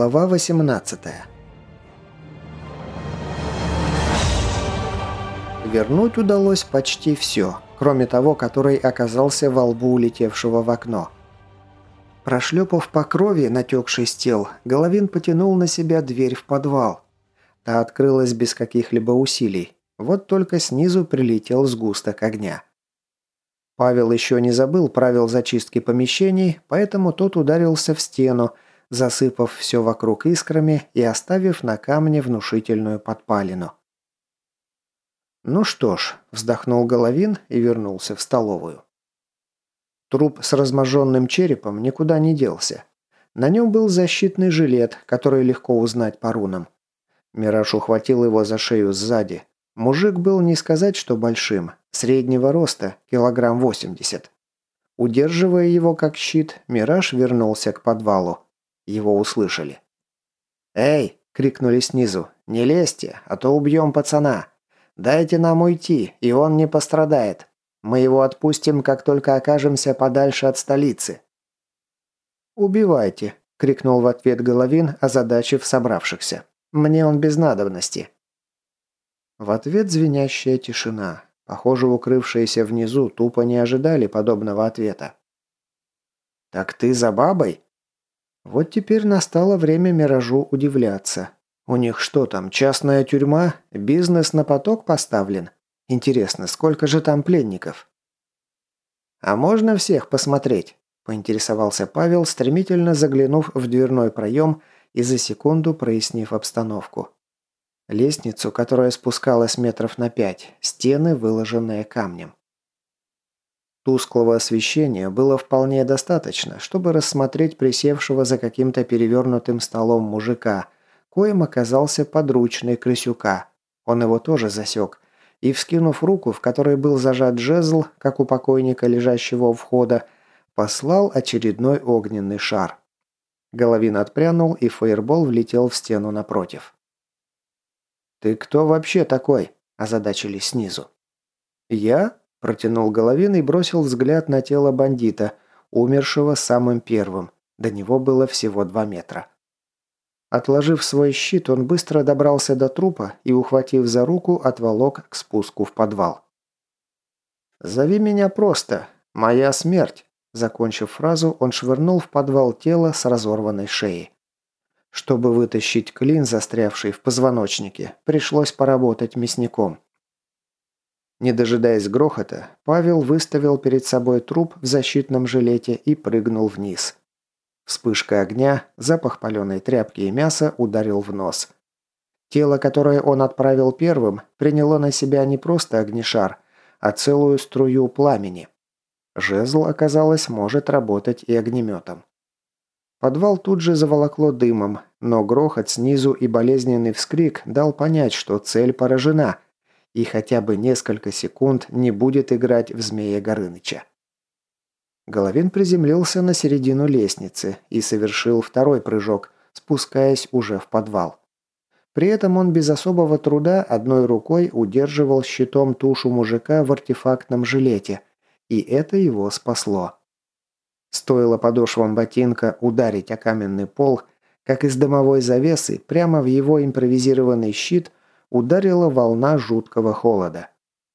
Глава 18 Вернуть удалось почти все, кроме того, который оказался во лбу улетевшего в окно. Прошлепав по крови, натекший с тел, Головин потянул на себя дверь в подвал. Та открылась без каких-либо усилий. Вот только снизу прилетел сгусток огня. Павел еще не забыл правил зачистки помещений, поэтому тот ударился в стену, засыпав все вокруг искрами и оставив на камне внушительную подпалину. «Ну что ж», – вздохнул Головин и вернулся в столовую. Труп с разможженным черепом никуда не делся. На нем был защитный жилет, который легко узнать по рунам. Мираж ухватил его за шею сзади. Мужик был не сказать, что большим, среднего роста, килограмм восемьдесят. Удерживая его как щит, Мираж вернулся к подвалу. Его услышали. «Эй!» – крикнули снизу. «Не лезьте, а то убьем пацана!» Дайте нам уйти, и он не пострадает. Мы его отпустим, как только окажемся подальше от столицы». «Убивайте», — крикнул в ответ Головин, озадачив собравшихся. «Мне он без надобности». В ответ звенящая тишина. Похоже, укрывшиеся внизу тупо не ожидали подобного ответа. «Так ты за бабой?» Вот теперь настало время Миражу удивляться. У них что там, частная тюрьма? Бизнес на поток поставлен? Интересно, сколько же там пленников? А можно всех посмотреть? Поинтересовался Павел, стремительно заглянув в дверной проем и за секунду прояснив обстановку. Лестницу, которая спускалась метров на пять, стены, выложенные камнем. Тусклого освещения было вполне достаточно, чтобы рассмотреть присевшего за каким-то перевернутым столом мужика – коим оказался подручный Крысюка. Он его тоже засек. И, вскинув руку, в которой был зажат жезл, как у покойника, лежащего у входа, послал очередной огненный шар. Головин отпрянул, и фейербол влетел в стену напротив. «Ты кто вообще такой?» – озадачились снизу. «Я?» – протянул Головин и бросил взгляд на тело бандита, умершего самым первым. До него было всего два метра. Отложив свой щит, он быстро добрался до трупа и, ухватив за руку, отволок к спуску в подвал. «Зови меня просто. Моя смерть». Закончив фразу, он швырнул в подвал тело с разорванной шеей. Чтобы вытащить клин, застрявший в позвоночнике, пришлось поработать мясником. Не дожидаясь грохота, Павел выставил перед собой труп в защитном жилете и прыгнул вниз. Вспышка огня, запах паленой тряпки и мяса ударил в нос. Тело, которое он отправил первым, приняло на себя не просто огнешар, а целую струю пламени. Жезл, оказалось, может работать и огнеметом. Подвал тут же заволокло дымом, но грохот снизу и болезненный вскрик дал понять, что цель поражена, и хотя бы несколько секунд не будет играть в Змея Горыныча. Головин приземлился на середину лестницы и совершил второй прыжок, спускаясь уже в подвал. При этом он без особого труда одной рукой удерживал щитом тушу мужика в артефактном жилете, и это его спасло. Стоило подошвам ботинка ударить о каменный пол, как из дымовой завесы прямо в его импровизированный щит ударила волна жуткого холода.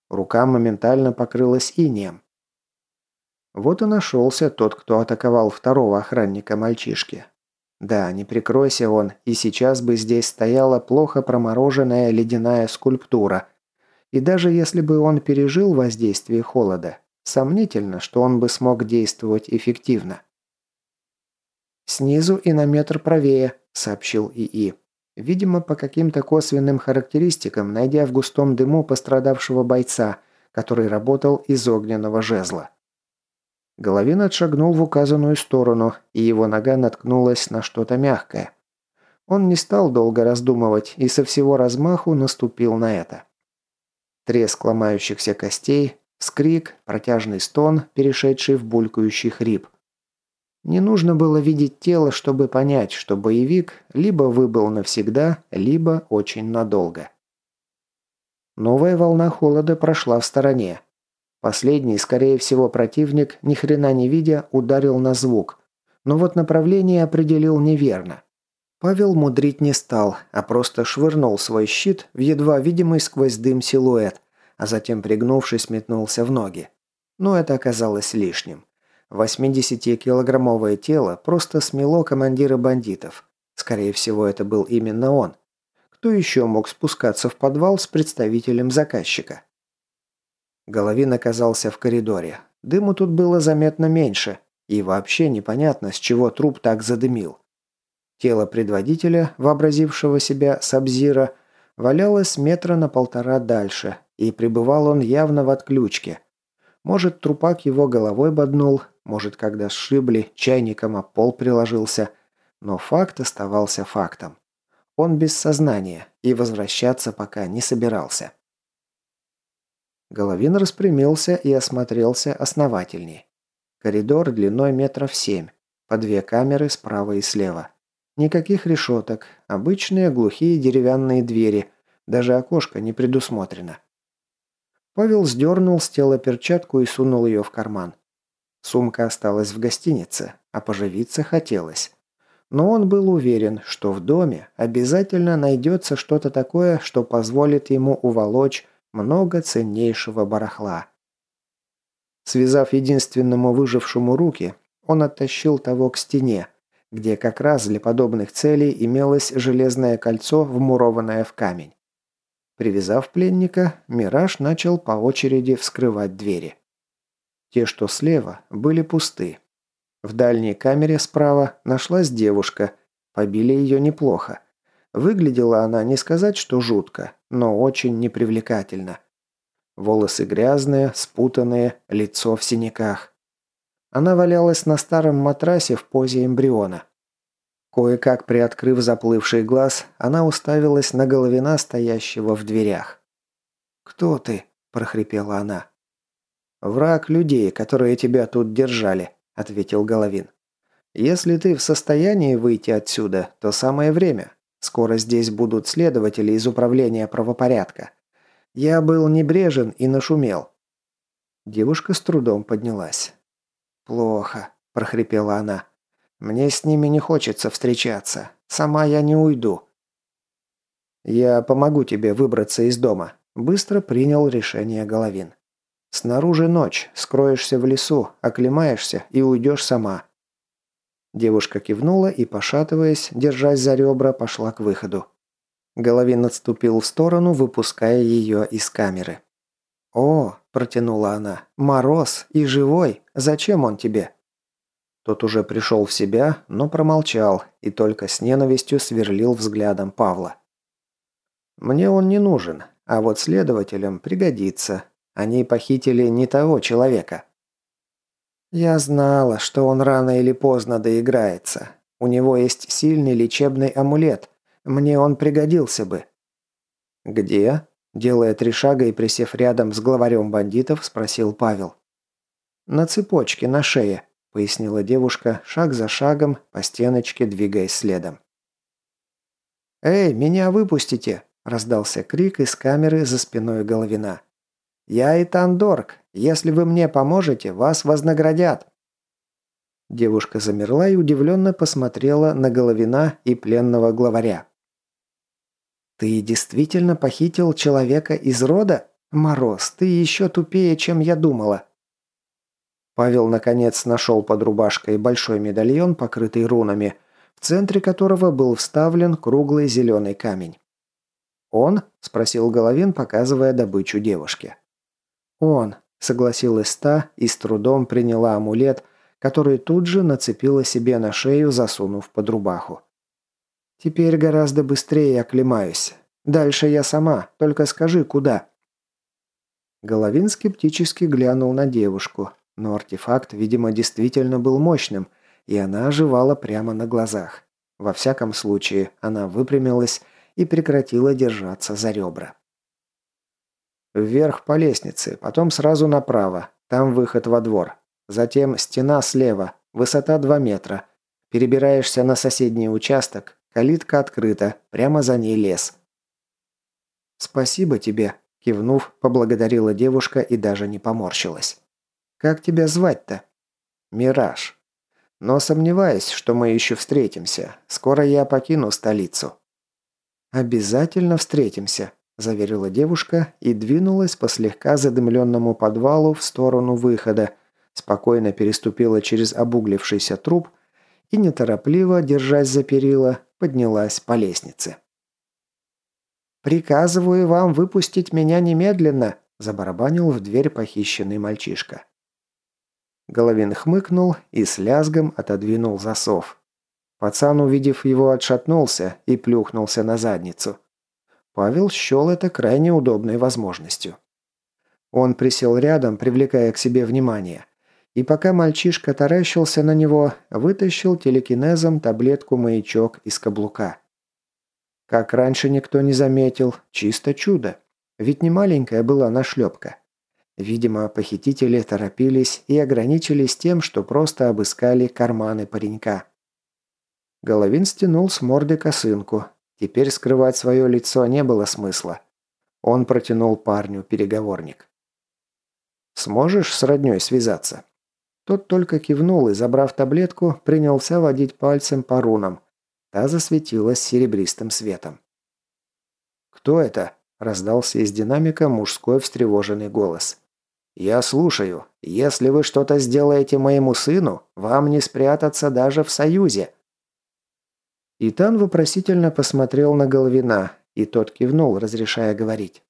Рука моментально покрылась инеем. Вот и нашелся тот, кто атаковал второго охранника мальчишки. Да, не прикройся он, и сейчас бы здесь стояла плохо промороженная ледяная скульптура. И даже если бы он пережил воздействие холода, сомнительно, что он бы смог действовать эффективно. «Снизу и на метр правее», — сообщил ИИ. Видимо, по каким-то косвенным характеристикам, найдя в густом дыму пострадавшего бойца, который работал из огненного жезла. Головин отшагнул в указанную сторону, и его нога наткнулась на что-то мягкое. Он не стал долго раздумывать и со всего размаху наступил на это. Треск ломающихся костей, скрик, протяжный стон, перешедший в булькающий хрип. Не нужно было видеть тело, чтобы понять, что боевик либо выбыл навсегда, либо очень надолго. Новая волна холода прошла в стороне. Последний, скорее всего, противник, ни хрена не видя, ударил на звук. Но вот направление определил неверно. Павел мудрить не стал, а просто швырнул свой щит в едва видимый сквозь дым силуэт, а затем, пригнувшись, метнулся в ноги. Но это оказалось лишним. 80-килограммовое тело просто смело командира бандитов. Скорее всего, это был именно он. Кто еще мог спускаться в подвал с представителем заказчика? Головин оказался в коридоре. Дыму тут было заметно меньше. И вообще непонятно, с чего труп так задымил. Тело предводителя, вообразившего себя Сабзира, валялось метра на полтора дальше, и пребывал он явно в отключке. Может, трупак его головой боднул, может, когда сшибли, чайником о пол приложился, но факт оставался фактом. Он без сознания и возвращаться пока не собирался. Головин распрямился и осмотрелся основательней. Коридор длиной метров семь, по две камеры справа и слева. Никаких решеток, обычные глухие деревянные двери, даже окошко не предусмотрено. Павел сдернул с тела перчатку и сунул ее в карман. Сумка осталась в гостинице, а поживиться хотелось. Но он был уверен, что в доме обязательно найдется что-то такое, что позволит ему уволочь много ценнейшего барахла. Связав единственному выжившему руки, он оттащил того к стене, где как раз для подобных целей имелось железное кольцо, вмурованное в камень. Привязав пленника, Мираж начал по очереди вскрывать двери. Те, что слева, были пусты. В дальней камере справа нашлась девушка. Побили ее неплохо. Выглядела она не сказать, что жутко, но очень непривлекательно. Волосы грязные, спутанные, лицо в синяках. Она валялась на старом матрасе в позе эмбриона. Кое-как приоткрыв заплывший глаз, она уставилась на головина, стоящего в дверях. «Кто ты?» – прохрипела она. «Враг людей, которые тебя тут держали», – ответил Головин. «Если ты в состоянии выйти отсюда, то самое время. Скоро здесь будут следователи из управления правопорядка. Я был небрежен и нашумел». Девушка с трудом поднялась. «Плохо», – прохрипела она. «Мне с ними не хочется встречаться. Сама я не уйду». «Я помогу тебе выбраться из дома», – быстро принял решение Головин. «Снаружи ночь, скроешься в лесу, оклемаешься и уйдешь сама». Девушка кивнула и, пошатываясь, держась за ребра, пошла к выходу. Головин отступил в сторону, выпуская ее из камеры. «О, протянула она. «Мороз и живой. Зачем он тебе?» Тот уже пришел в себя, но промолчал и только с ненавистью сверлил взглядом Павла. «Мне он не нужен, а вот следователям пригодится. Они похитили не того человека». «Я знала, что он рано или поздно доиграется. У него есть сильный лечебный амулет. Мне он пригодился бы». «Где?» Делая три шага и присев рядом с главарем бандитов, спросил Павел. «На цепочке, на шее», – пояснила девушка, шаг за шагом, по стеночке двигаясь следом. «Эй, меня выпустите!» – раздался крик из камеры за спиной Головина. «Я Итан Дорг. Если вы мне поможете, вас вознаградят». Девушка замерла и удивленно посмотрела на Головина и пленного главаря. «Ты действительно похитил человека из рода? Мороз, ты еще тупее, чем я думала». Павел, наконец, нашел под рубашкой большой медальон, покрытый рунами, в центре которого был вставлен круглый зеленый камень. «Он?» – спросил Головин, показывая добычу девушке. «Он», – согласилась та и с трудом приняла амулет, который тут же нацепила себе на шею, засунув под рубаху. Теперь гораздо быстрее оклемаюсь. Дальше я сама, только скажи, куда?» Головин скептически глянул на девушку, но артефакт, видимо, действительно был мощным, и она оживала прямо на глазах. Во всяком случае, она выпрямилась и прекратила держаться за ребра. Вверх по лестнице, потом сразу направо, там выход во двор. Затем стена слева, высота 2 метра. Перебираешься на соседний участок, Калитка открыта, прямо за ней лес. «Спасибо тебе», – кивнув, поблагодарила девушка и даже не поморщилась. «Как тебя звать-то?» «Мираж». Но сомневаюсь, что мы еще встретимся. Скоро я покину столицу». «Обязательно встретимся», – заверила девушка и двинулась по слегка задымленному подвалу в сторону выхода, спокойно переступила через обуглившийся труп и неторопливо, держась за перила, поднялась по лестнице. «Приказываю вам выпустить меня немедленно», – забарабанил в дверь похищенный мальчишка. Головин хмыкнул и с лязгом отодвинул засов. Пацан, увидев его, отшатнулся и плюхнулся на задницу. Павел счел это крайне удобной возможностью. Он присел рядом, привлекая к себе внимание. И пока мальчишка таращился на него, вытащил телекинезом таблетку-маячок из каблука. Как раньше никто не заметил, чисто чудо. Ведь не маленькая была нашлепка. Видимо, похитители торопились и ограничились тем, что просто обыскали карманы паренька. Головин стянул с морды косынку, Теперь скрывать свое лицо не было смысла. Он протянул парню переговорник. «Сможешь с родней связаться?» Тот только кивнул и, забрав таблетку, принялся водить пальцем по рунам. Та засветилась серебристым светом. «Кто это?» – раздался из динамика мужской встревоженный голос. «Я слушаю. Если вы что-то сделаете моему сыну, вам не спрятаться даже в Союзе. Итан вопросительно посмотрел на Головина, и тот кивнул, разрешая говорить.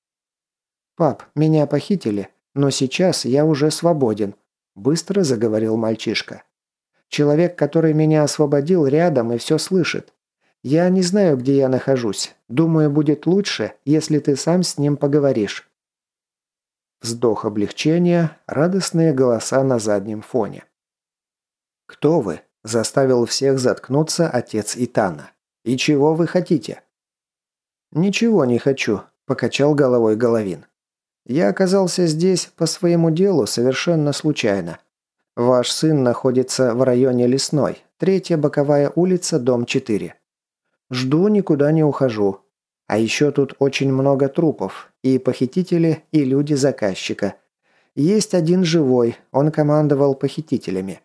«Пап, меня похитили, но сейчас я уже свободен», – быстро заговорил мальчишка. «Человек, который меня освободил, рядом и все слышит. Я не знаю, где я нахожусь. Думаю, будет лучше, если ты сам с ним поговоришь». Вздох облегчения, радостные голоса на заднем фоне. «Кто вы?» Заставил всех заткнуться отец Итана. «И чего вы хотите?» «Ничего не хочу», – покачал головой Головин. «Я оказался здесь по своему делу совершенно случайно. Ваш сын находится в районе Лесной, третья боковая улица, дом 4. Жду, никуда не ухожу. А еще тут очень много трупов, и похитители, и люди заказчика. Есть один живой, он командовал похитителями.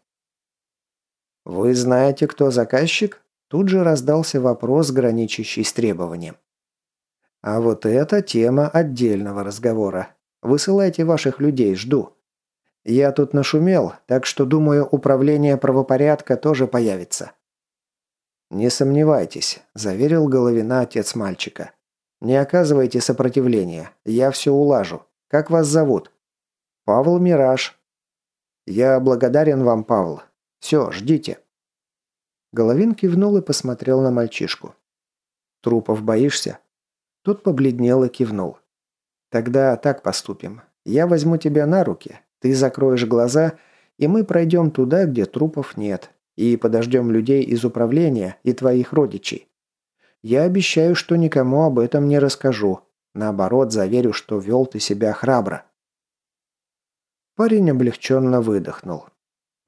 «Вы знаете, кто заказчик?» Тут же раздался вопрос, граничащий с требованием. «А вот это тема отдельного разговора. Высылайте ваших людей, жду. Я тут нашумел, так что, думаю, управление правопорядка тоже появится». «Не сомневайтесь», – заверил Головина отец мальчика. «Не оказывайте сопротивления, я все улажу. Как вас зовут?» «Павел Мираж». «Я благодарен вам, Павел. Все, ждите». Головин кивнул и посмотрел на мальчишку. «Трупов боишься?» Тот побледнел и кивнул. «Тогда так поступим. Я возьму тебя на руки, ты закроешь глаза, и мы пройдем туда, где трупов нет, и подождем людей из управления и твоих родичей. Я обещаю, что никому об этом не расскажу. Наоборот, заверю, что вел ты себя храбро». Парень облегченно выдохнул.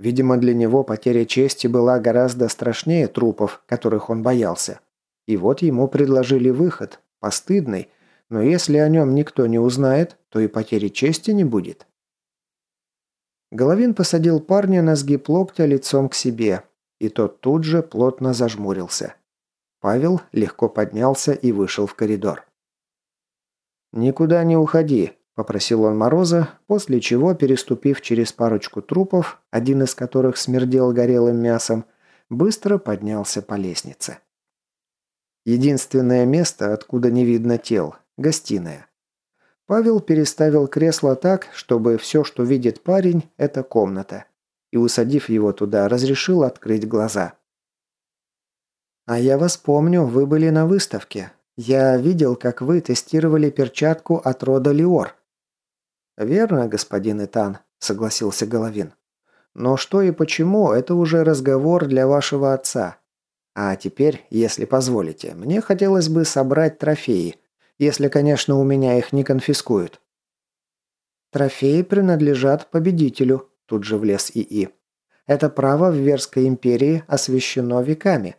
Видимо, для него потеря чести была гораздо страшнее трупов, которых он боялся. И вот ему предложили выход, постыдный, но если о нем никто не узнает, то и потери чести не будет. Головин посадил парня на сгиб локтя лицом к себе, и тот тут же плотно зажмурился. Павел легко поднялся и вышел в коридор. «Никуда не уходи», – попросил он Мороза, после чего, переступив через парочку трупов, один из которых смердел горелым мясом, быстро поднялся по лестнице. Единственное место, откуда не видно тел – гостиная. Павел переставил кресло так, чтобы все, что видит парень – это комната, и, усадив его туда, разрешил открыть глаза. «А я вас помню, вы были на выставке. Я видел, как вы тестировали перчатку от рода Лиор. «Верно, господин Итан», – согласился Головин. «Но что и почему – это уже разговор для вашего отца. А теперь, если позволите, мне хотелось бы собрать трофеи, если, конечно, у меня их не конфискуют». «Трофеи принадлежат победителю», – тут же влез ИИ. «Это право в Верской империи освящено веками».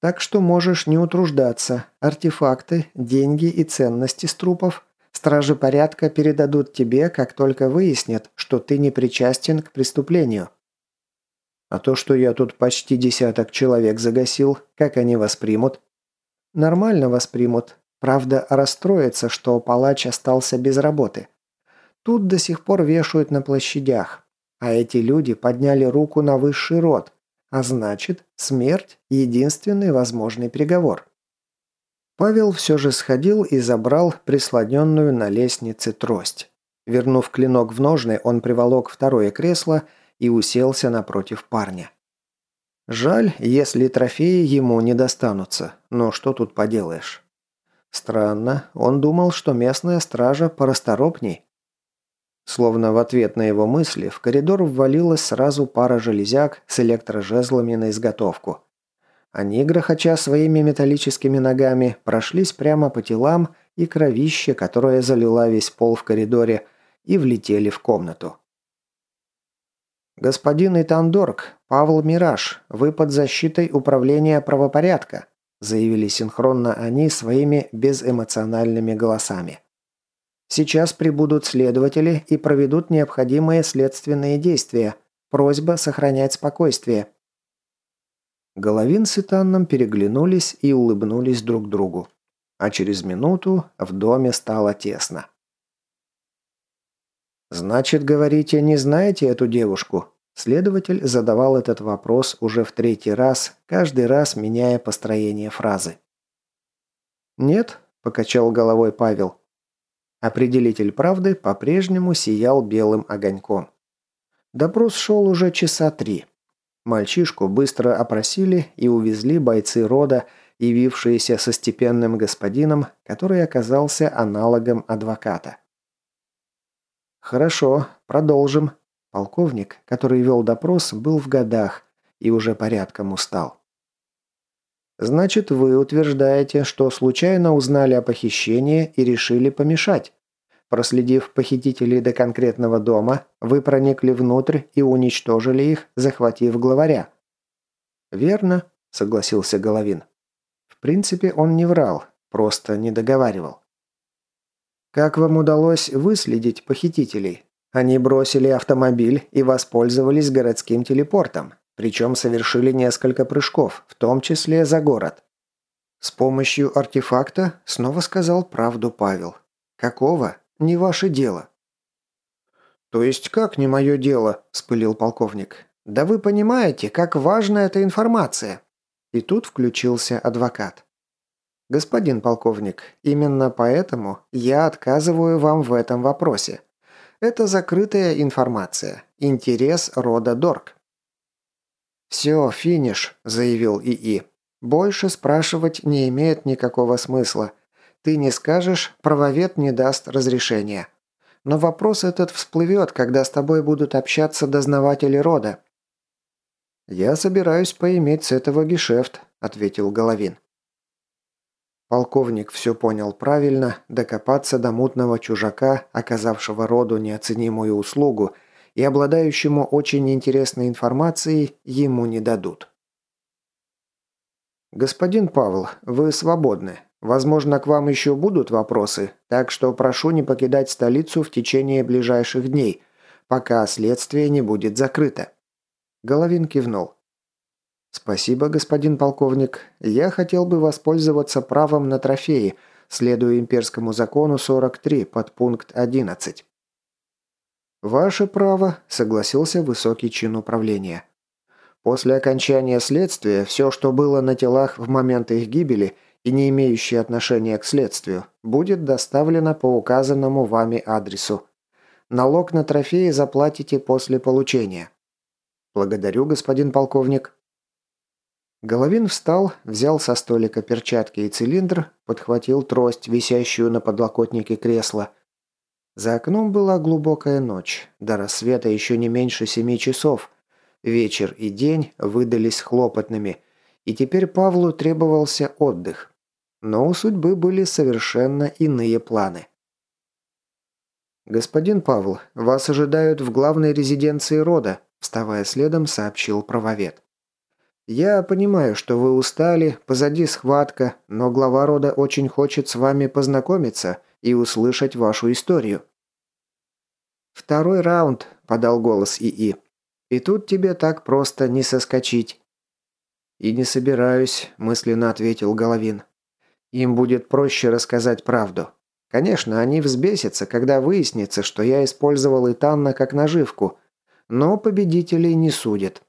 Так что можешь не утруждаться. Артефакты, деньги и ценности с трупов Стражи порядка передадут тебе, как только выяснят, что ты не причастен к преступлению». А то, что я тут почти десяток человек загасил, как они воспримут? Нормально воспримут. Правда, расстроится, что палач остался без работы. Тут до сих пор вешают на площадях. А эти люди подняли руку на высший род. А значит, смерть – единственный возможный приговор. Павел все же сходил и забрал прислоненную на лестнице трость. Вернув клинок в ножны, он приволок второе кресло и уселся напротив парня. Жаль, если трофеи ему не достанутся, но что тут поделаешь. Странно, он думал, что местная стража порасторопней. Словно в ответ на его мысли в коридор ввалилась сразу пара железяк с электрожезлами на изготовку. Они, грохоча своими металлическими ногами, прошлись прямо по телам и кровище, которое залила весь пол в коридоре, и влетели в комнату. «Господин Итандорг, Павел Мираж, вы под защитой управления правопорядка», заявили синхронно они своими безэмоциональными голосами. «Сейчас прибудут следователи и проведут необходимые следственные действия. Просьба сохранять спокойствие». Головин с Итанном переглянулись и улыбнулись друг другу. А через минуту в доме стало тесно. «Значит, говорите, не знаете эту девушку?» Следователь задавал этот вопрос уже в третий раз, каждый раз меняя построение фразы. «Нет», – покачал головой Павел. Определитель правды по-прежнему сиял белым огоньком. Допрос шел уже часа три. Мальчишку быстро опросили и увезли бойцы рода, явившиеся со степенным господином, который оказался аналогом адвоката. «Хорошо, продолжим», Полковник, который вел допрос, был в годах и уже порядком устал. «Значит, вы утверждаете, что случайно узнали о похищении и решили помешать. Проследив похитителей до конкретного дома, вы проникли внутрь и уничтожили их, захватив главаря». «Верно», – согласился Головин. В принципе, он не врал, просто не договаривал. «Как вам удалось выследить похитителей? Они бросили автомобиль и воспользовались городским телепортом, причем совершили несколько прыжков, в том числе за город. С помощью артефакта снова сказал правду Павел. «Какого? Не ваше дело». «То есть как не мое дело?» – вспылил полковник. «Да вы понимаете, как важна эта информация». И тут включился адвокат. «Господин полковник, именно поэтому я отказываю вам в этом вопросе. Это закрытая информация. Интерес рода Дорк. «Все, финиш», – заявил ИИ. «Больше спрашивать не имеет никакого смысла. Ты не скажешь, правовед не даст разрешения. Но вопрос этот всплывет, когда с тобой будут общаться дознаватели рода». «Я собираюсь поиметь с этого гешефт», – ответил Головин. Полковник все понял правильно, докопаться до мутного чужака, оказавшего роду неоценимую услугу и обладающему очень интересной информацией, ему не дадут. «Господин Павел, вы свободны. Возможно, к вам еще будут вопросы, так что прошу не покидать столицу в течение ближайших дней, пока следствие не будет закрыто». Головин кивнул. «Спасибо, господин полковник. Я хотел бы воспользоваться правом на трофеи, следуя имперскому закону 43, под пункт 11». «Ваше право», – согласился высокий чин управления. «После окончания следствия все, что было на телах в момент их гибели и не имеющее отношения к следствию, будет доставлено по указанному вами адресу. Налог на трофеи заплатите после получения». «Благодарю, господин полковник». Головин встал, взял со столика перчатки и цилиндр, подхватил трость, висящую на подлокотнике кресла. За окном была глубокая ночь, до рассвета еще не меньше семи часов. Вечер и день выдались хлопотными, и теперь Павлу требовался отдых. Но у судьбы были совершенно иные планы. «Господин Павел, вас ожидают в главной резиденции рода», вставая следом, сообщил правовед. «Я понимаю, что вы устали, позади схватка, но глава рода очень хочет с вами познакомиться и услышать вашу историю». «Второй раунд», – подал голос ИИ. И тут тебе так просто не соскочить». «И не собираюсь», – мысленно ответил Головин. «Им будет проще рассказать правду. Конечно, они взбесятся, когда выяснится, что я использовал Итанна как наживку, но победителей не судят».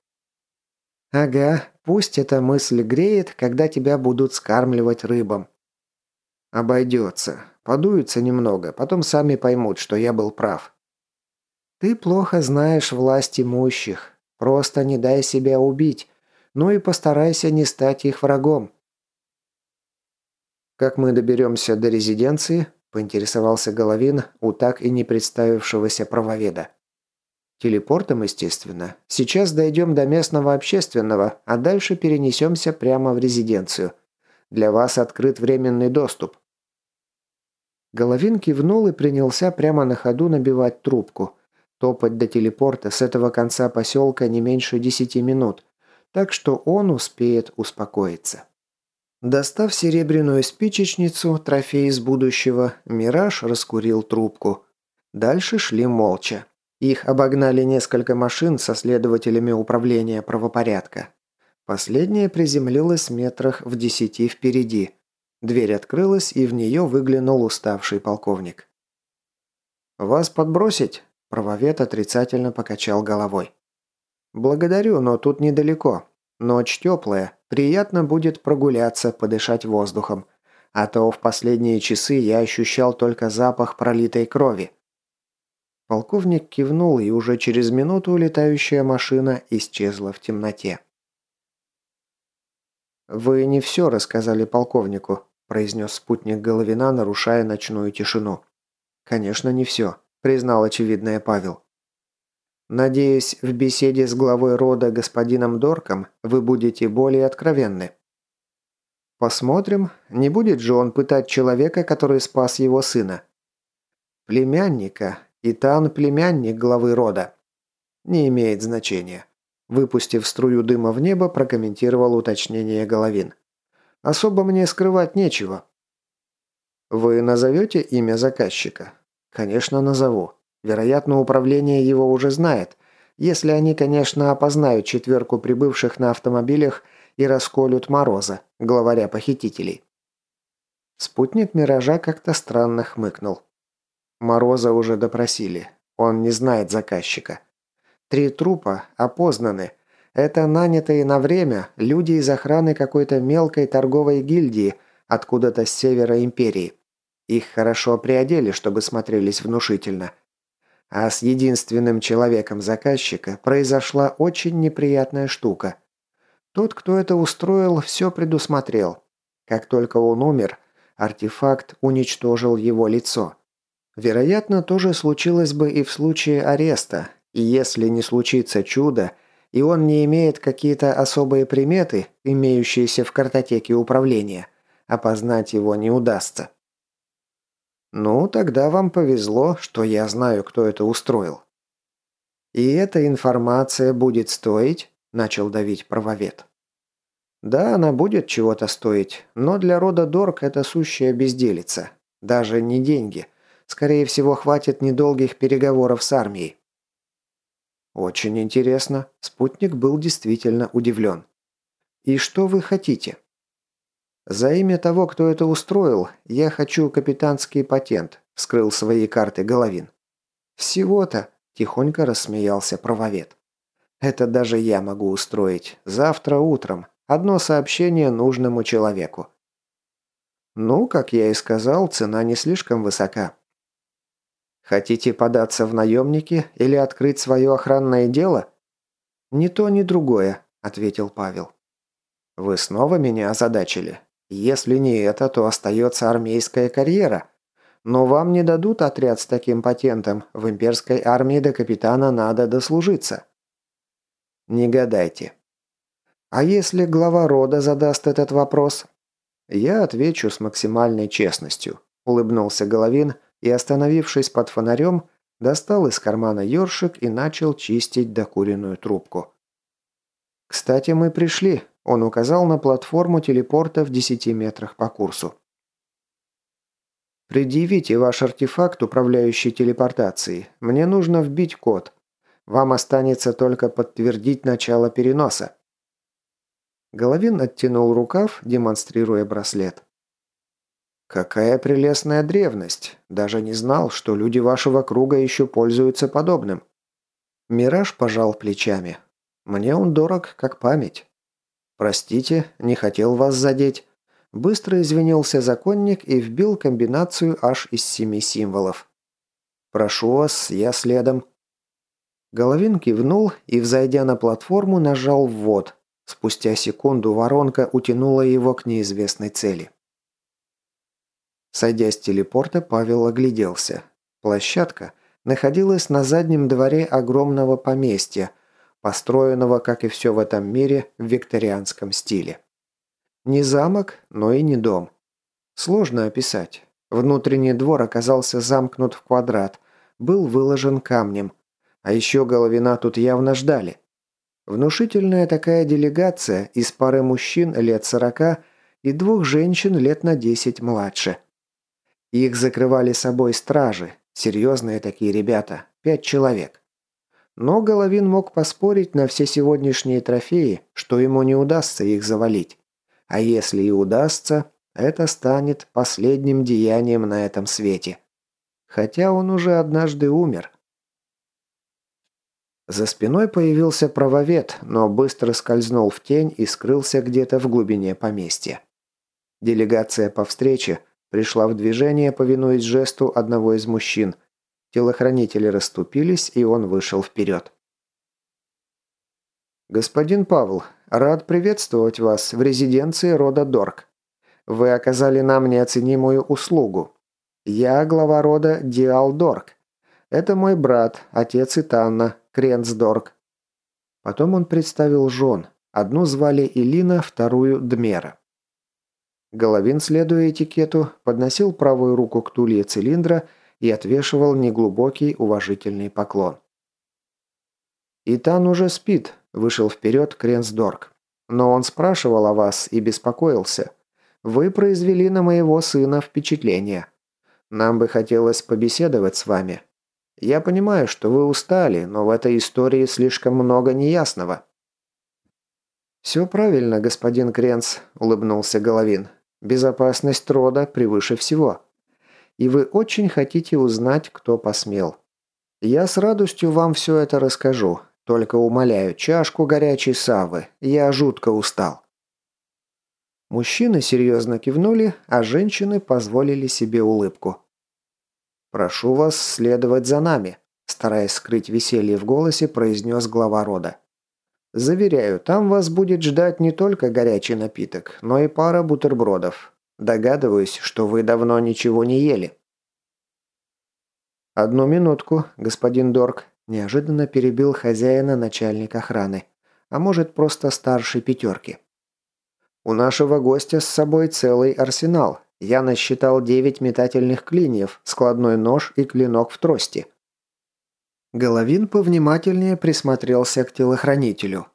«Ага, пусть эта мысль греет, когда тебя будут скармливать рыбам». «Обойдется. Подуются немного, потом сами поймут, что я был прав». «Ты плохо знаешь власть имущих. Просто не дай себя убить. Ну и постарайся не стать их врагом». «Как мы доберемся до резиденции?» – поинтересовался Головин у так и не представившегося правоведа. «Телепортом, естественно. Сейчас дойдем до местного общественного, а дальше перенесемся прямо в резиденцию. Для вас открыт временный доступ». Головин кивнул и принялся прямо на ходу набивать трубку. Топать до телепорта с этого конца поселка не меньше десяти минут, так что он успеет успокоиться. Достав серебряную спичечницу, трофей из будущего, Мираж раскурил трубку. Дальше шли молча. Их обогнали несколько машин со следователями управления правопорядка. Последняя приземлилась метрах в десяти впереди. Дверь открылась, и в нее выглянул уставший полковник. «Вас подбросить?» Правовед отрицательно покачал головой. «Благодарю, но тут недалеко. Ночь теплая, приятно будет прогуляться, подышать воздухом. А то в последние часы я ощущал только запах пролитой крови». Полковник кивнул, и уже через минуту летающая машина исчезла в темноте. «Вы не все рассказали полковнику», – произнес спутник Головина, нарушая ночную тишину. «Конечно, не все», – признал очевидное Павел. Надеюсь, в беседе с главой рода господином Дорком вы будете более откровенны. Посмотрим, не будет же он пытать человека, который спас его сына. Племянника. Итан – племянник главы рода. Не имеет значения. Выпустив струю дыма в небо, прокомментировал уточнение Головин. Особо мне скрывать нечего. Вы назовете имя заказчика? Конечно, назову. Вероятно, управление его уже знает, если они, конечно, опознают четверку прибывших на автомобилях и расколют Мороза, главаря похитителей. Спутник «Миража» как-то странно хмыкнул. Мороза уже допросили. Он не знает заказчика. Три трупа опознаны. Это нанятые на время люди из охраны какой-то мелкой торговой гильдии откуда-то с севера империи. Их хорошо приодели, чтобы смотрелись внушительно – а с единственным человеком заказчика произошла очень неприятная штука. Тот, кто это устроил, все предусмотрел. Как только он умер, артефакт уничтожил его лицо. Вероятно, то же случилось бы и в случае ареста, и если не случится чудо, и он не имеет какие-то особые приметы, имеющиеся в картотеке управления, опознать его не удастся. «Ну, тогда вам повезло, что я знаю, кто это устроил». «И эта информация будет стоить?» – начал давить правовед. «Да, она будет чего-то стоить, но для рода Дорк это сущая безделица. Даже не деньги. Скорее всего, хватит недолгих переговоров с армией». «Очень интересно». Спутник был действительно удивлен. «И что вы хотите?» «За имя того, кто это устроил, я хочу капитанский патент», – вскрыл свои карты Головин. «Всего-то», – тихонько рассмеялся правовед. «Это даже я могу устроить. Завтра утром. Одно сообщение нужному человеку». «Ну, как я и сказал, цена не слишком высока». «Хотите податься в наемники или открыть свое охранное дело?» «Ни то, ни другое», – ответил Павел. «Вы снова меня озадачили. Если не это, то остается армейская карьера. Но вам не дадут отряд с таким патентом. В имперской армии до капитана надо дослужиться. Не гадайте. А если глава рода задаст этот вопрос? Я отвечу с максимальной честностью. Улыбнулся Головин и, остановившись под фонарем, достал из кармана ёршик и начал чистить докуренную трубку. «Кстати, мы пришли», он указал на платформу телепорта в 10 метрах по курсу. «Предъявите ваш артефакт, управляющий телепортацией. Мне нужно вбить код. Вам останется только подтвердить начало переноса». Головин оттянул рукав, демонстрируя браслет. «Какая прелестная древность! Даже не знал, что люди вашего круга еще пользуются подобным». Мираж пожал плечами. «Мне он дорог, как память». «Простите, не хотел вас задеть». Быстро извинился законник и вбил комбинацию аж из семи символов. «Прошу вас, я следом». Головин кивнул и, взойдя на платформу, нажал «ввод». Спустя секунду воронка утянула его к неизвестной цели. Сойдя с телепорта, Павел огляделся. Площадка находилась на заднем дворе огромного поместья, построенного, как и все в этом мире, в викторианском стиле. Не замок, но и не дом. Сложно описать. Внутренний двор оказался замкнут в квадрат, был выложен камнем. А еще Головина тут явно ждали. Внушительная такая делегация из пары мужчин лет сорока и двух женщин лет на десять младше – их закрывали собой стражи, серьезные такие ребята, пять человек. Но Головин мог поспорить на все сегодняшние трофеи, что ему не удастся их завалить. А если и удастся, это станет последним деянием на этом свете. Хотя он уже однажды умер. За спиной появился правовед, но быстро скользнул в тень и скрылся где-то в глубине поместья. Делегация по встрече Пришла в движение, повинуясь жесту одного из мужчин. Телохранители расступились, и он вышел вперед. «Господин Павел, рад приветствовать вас в резиденции рода Дорк. Вы оказали нам неоценимую услугу. Я глава рода Диал Дорк. Это мой брат, отец Итанна, Кренц Дорк». Потом он представил жен. Одну звали Илина, вторую Дмера. Головин, следуя этикету, подносил правую руку к тулье цилиндра и отвешивал неглубокий уважительный поклон. «Итан уже спит», – вышел вперед Кренсдорг. «Но он спрашивал о вас и беспокоился. Вы произвели на моего сына впечатление. Нам бы хотелось побеседовать с вами. Я понимаю, что вы устали, но в этой истории слишком много неясного». «Все правильно, господин Кренц», – улыбнулся Головин. Безопасность рода превыше всего. И вы очень хотите узнать, кто посмел. Я с радостью вам все это расскажу. Только умоляю, чашку горячей савы. Я жутко устал». Мужчины серьезно кивнули, а женщины позволили себе улыбку. «Прошу вас следовать за нами», стараясь скрыть веселье в голосе, произнес глава рода. Заверяю, там вас будет ждать не только горячий напиток, но и пара бутербродов. Догадываюсь, что вы давно ничего не ели. Одну минутку, господин Дорк, неожиданно перебил хозяина начальник охраны, а может просто старший пятерки. У нашего гостя с собой целый арсенал. Я насчитал девять метательных клиньев, складной нож и клинок в трости. Головин повнимательнее присмотрелся к телохранителю.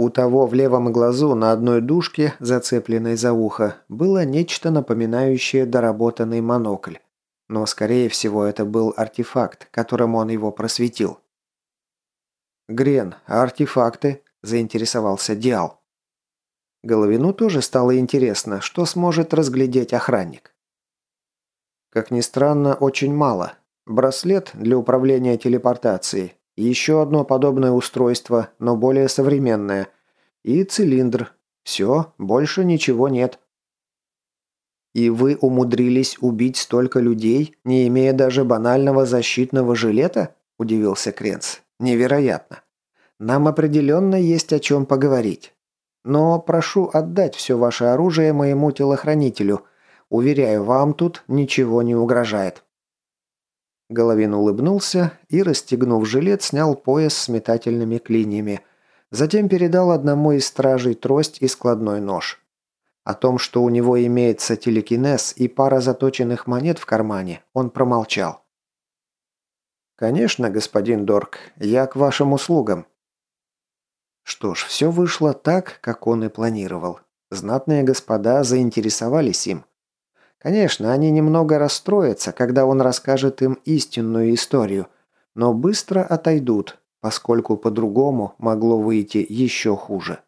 У того в левом глазу на одной дужке, зацепленной за ухо, было нечто напоминающее доработанный монокль. Но, скорее всего, это был артефакт, которым он его просветил. «Грен, а артефакты?» – заинтересовался Диал. Головину тоже стало интересно, что сможет разглядеть охранник. Как ни странно, очень мало. Браслет для управления телепортацией. Еще одно подобное устройство, но более современное. И цилиндр. Все, больше ничего нет. И вы умудрились убить столько людей, не имея даже банального защитного жилета? Удивился Кренц. Невероятно. Нам определенно есть о чем поговорить. Но прошу отдать все ваше оружие моему телохранителю. Уверяю, вам тут ничего не угрожает. Головин улыбнулся и, расстегнув жилет, снял пояс с метательными клиньями. Затем передал одному из стражей трость и складной нож. О том, что у него имеется телекинез и пара заточенных монет в кармане, он промолчал. «Конечно, господин Дорк, я к вашим услугам». Что ж, все вышло так, как он и планировал. Знатные господа заинтересовались им. Конечно, они немного расстроятся, когда он расскажет им истинную историю, но быстро отойдут, поскольку по-другому могло выйти еще хуже.